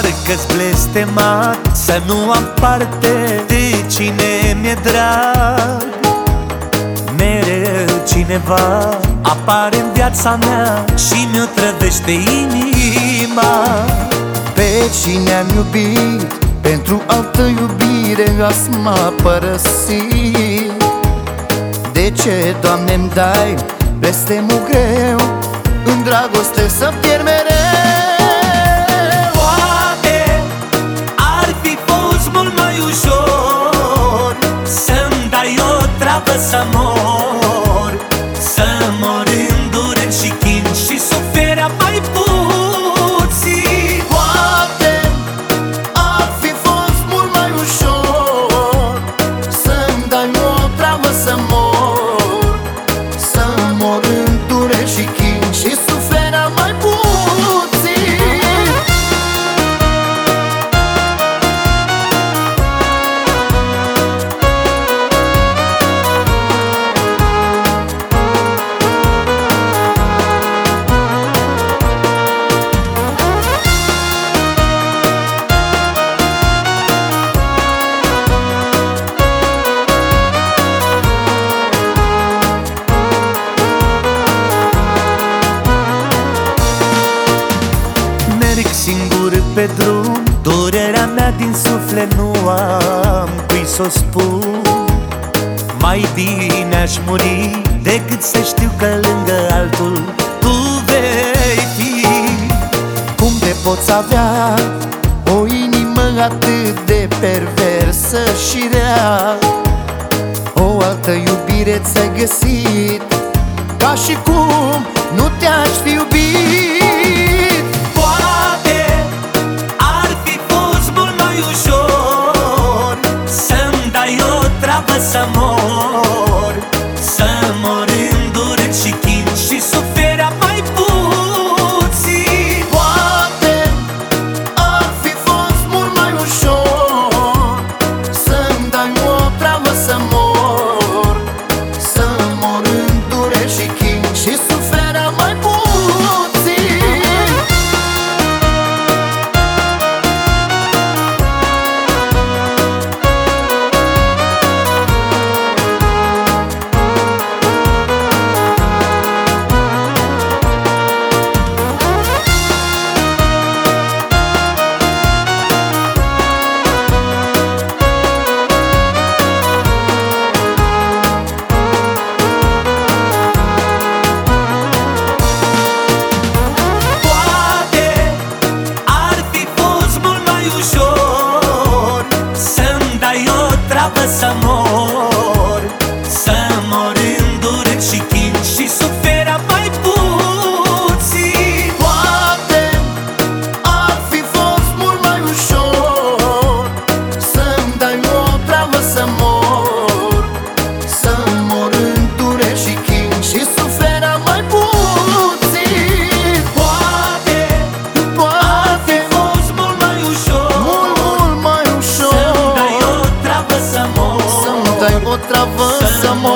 Dacă-ți blestemat Să nu am parte De cine mi-e drag. Mereu cineva Apare în viața mea Și mi-o trădește inima. Pe cine am iubit Pentru altă iubire Azi m-a părăsit. De ce, Doamne, îmi dai Blestemul greu În dragoste să pierd mereu să mor Să singur pe drum. Durerea mea din suflet nu am cui să o spun. Mai bine aș muri decât să știu că lângă altul tu vei fi. Cum te poți avea o inimă atât de perversă și rea? O altă iubire ți-ai găsit Ca și cum nu te-aș fi iubit love some more. outra avança, amor.